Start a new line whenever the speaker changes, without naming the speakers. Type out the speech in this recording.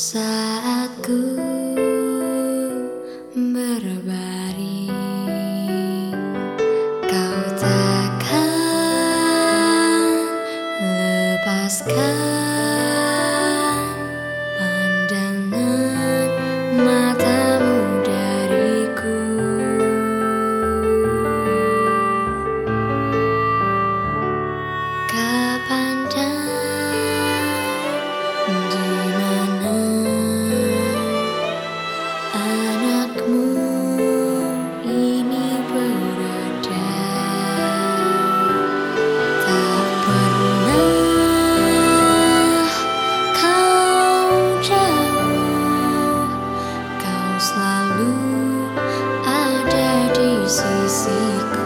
Saatku berbaring Kau takkan lepaskan selalu ada di sisiku.